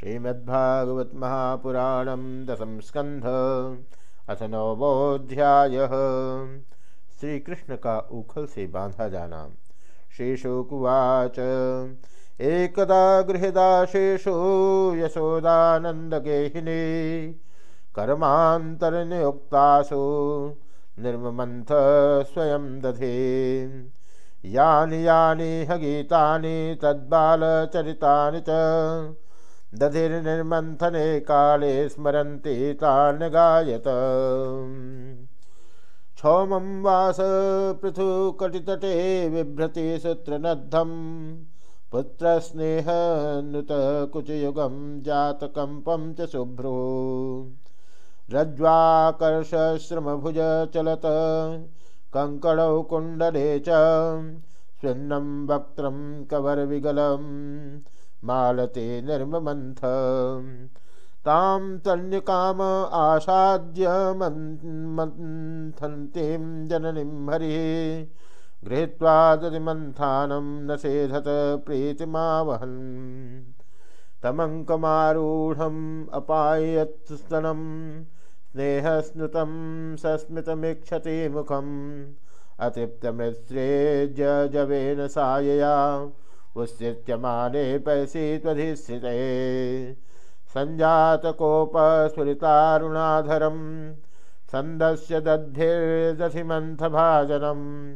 श्रीमद्भागवत महापुराणम दसम स्कंध अथ नवोध्याय श्री कृष्ण का उखल से बांधा जाना। शेषुकुवाच, एकदा गृहदाशेषु यशोदानन्दगेहिनी, कर्मान्तरनियुक्तासु निर्ममन्थ स्वयं दधे। यानि यानि ह गीतानि तद्बालचरितानि च दधिर्निर्मन्थने काले स्मरन्ति तान् गायत। क्षौमं वास पृथुकटितटे बिभ्रति सूत्रनद्धं पुत्रस्नेहनुतकुचयुगं जातकम्पं च शुभ्रो। रज्ज्वाकर्षश्रमभुज चलत, कङ्कणौ कुण्डले च स्विन्नं वक्त्रं कवरविगलम्। मालते निर्ममन्थ। तां तन्यकाम आसाद्य मन्थन्तीं जननीं हरिः। गृहीत्वा दधिमन्थानं न सेधत प्रीतिमावहन्। तमङ्कमारूढम् अपायत्स्तनं स्नेहस्नुतं सस्मितमीक्षति मुखम्। जवेन सायया। उत्सित्यमाने पैसी त्वधिस्थिते सञ्जातकोपस्फुरितारुणाधरं छन्दस्य दद्भिर्दधिमन्थभाजनं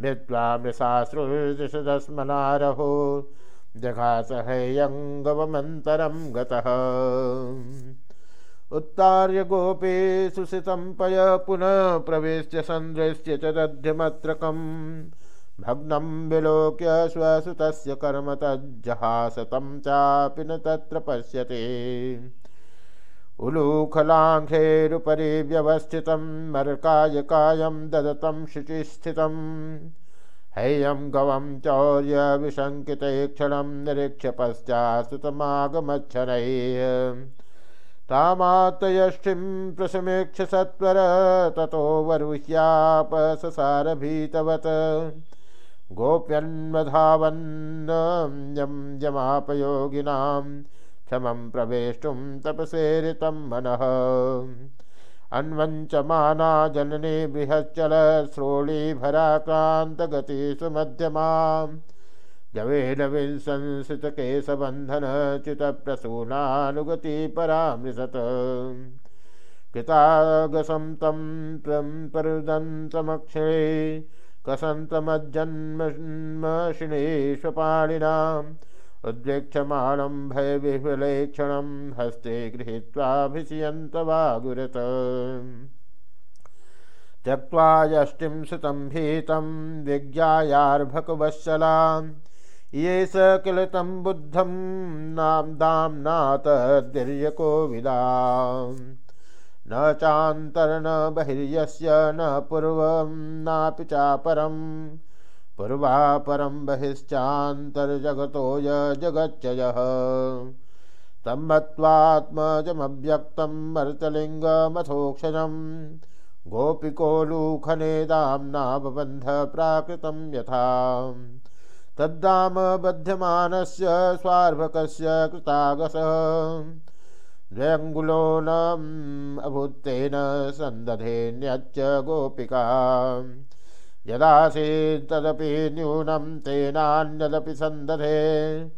भित्त्वा मृषाश्रुर्दिशदस्मनारहो जघासहयङ्गवमन्तरं गतः। उत्तार्य गोपे सुसितं पय पुनः प्रवेश्य सन्दृश्य च दध्यमत्रकम्। भग्नं विलोक्य स्वसुतस्य कर्म तज्जहास तं चापि न तत्र पश्यते। उलूखलाङ्घ्रेरुपरि व्यवस्थितं ददतं शुचिस्थितं। हैयं गवं चौर्यविशङ्किते क्षणं निरीक्ष्य पश्चात्सुतमागमच्छनैः तामात्तयष्टिं प्रसमेक्ष सत्वर, ततो वरुह्यापससारभीतवत्। गोप्यन्वधावन्नयं यमापयोगिनां क्षमं प्रवेष्टुं तपसेरितं मनः। अन्वञ्चमाना जननी बृहच्चलश्रोणीभराक्रान्तगतिषु मध्यमाम् जवेन विंसंसितकेशबन्धनच्युतप्रसूनानुगति परामृशत्। कृतागसं तं परुदन्तमक्षरे कसन्तमज्जन्मशिणेष्वपाणिनाम् उद्वेक्षमाणं भयविह्वलेक्षणं हस्ते गृहीत्वाभिषयन्तवागुरत। त्यक्त्वा यष्टिं सुतं भीतं विज्ञायार्भकवत्सलां ये स किल तं बुद्धं नाम दाम्नातद्वीर्यकोविदाम् न चान्तर्न बहिर्यस्य न पूर्वं नापि चापरं। पूर्वापरं बहिश्चान्तर्जगतो य जगच्चयः। तं मत्वात्मजमव्यक्तं मर्तलिङ्गमथोक्षजं गोपिकोलूखनेदाम्नाबबन्धप्राकृतं यथा। तद्दाम बध्यमानस्य स्वार्भकस्य कृतागसः। द्वयङ्गुलोनम् अभूत्तेन सन्दधेन्यच्च गोपिका। यदासीत् तदपि न्यूनं तेनान्यदपि सन्दधे।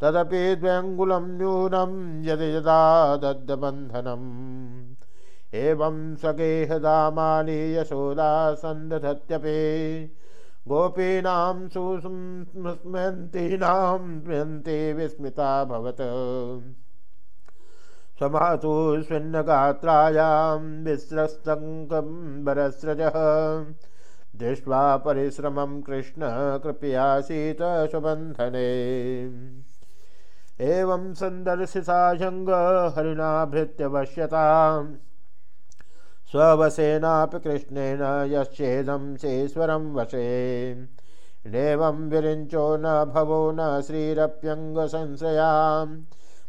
तदपि द्वयङ्गुलं न्यूनं यदि यदा दद्दबन्धनम् एवं सगेहदामानि यशोदा सन्दधत्यपि। गोपीनां सुस्मयन्तीनां स्मयन्ति विस्मिता भवत्। स्वमातु स्विन्नगात्रायां विस्रस्तङ्कम्बरस्रजः दृष्ट्वा परिश्रमं कृष्ण, कृपयासीत स्वबन्धने एवं सन्दर्शिसाशङ्ग हरिणाभृत्यवश्यताम् स्ववशेनापि कृष्णेन यश्चेदं शेश्वरं वशे। नेवं विरिञ्चो न भवो न श्रीरप्यङ्गसंशयाम्।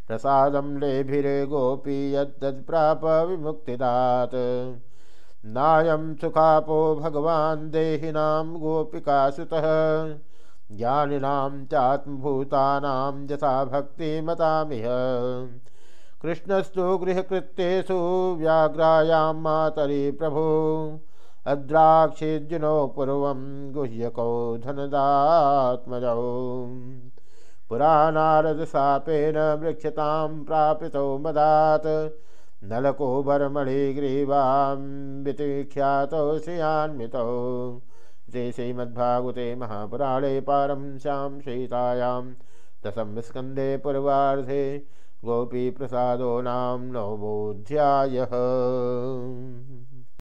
प्रसादं लेभिरे गोपी यद्दत्प्राप विमुक्तिदात् नायं सुखापो भगवान् देहिनां गोपिकासुतः। ज्ञानिनां चात्मभूतानां यथा भक्तिमतामिह। कृष्णस्तु गृहकृत्येषु व्याघ्रायां मातरि प्रभु। अद्राक्षेजुनो पूर्वं गुह्यकौ धनदात्मजौ। पुरानारदशापेन वृक्षतां प्रापितौ मदात्। नलको बर्मणिग्रीवां वितिख्यातौ श्रियान्वितौ। श्रीमद्भागवते महापुराणे पारंस्यां सीतायां दशम स्कंदे पूर्वार्धे गोपीप्रसादो नाम नवमोऽध्यायः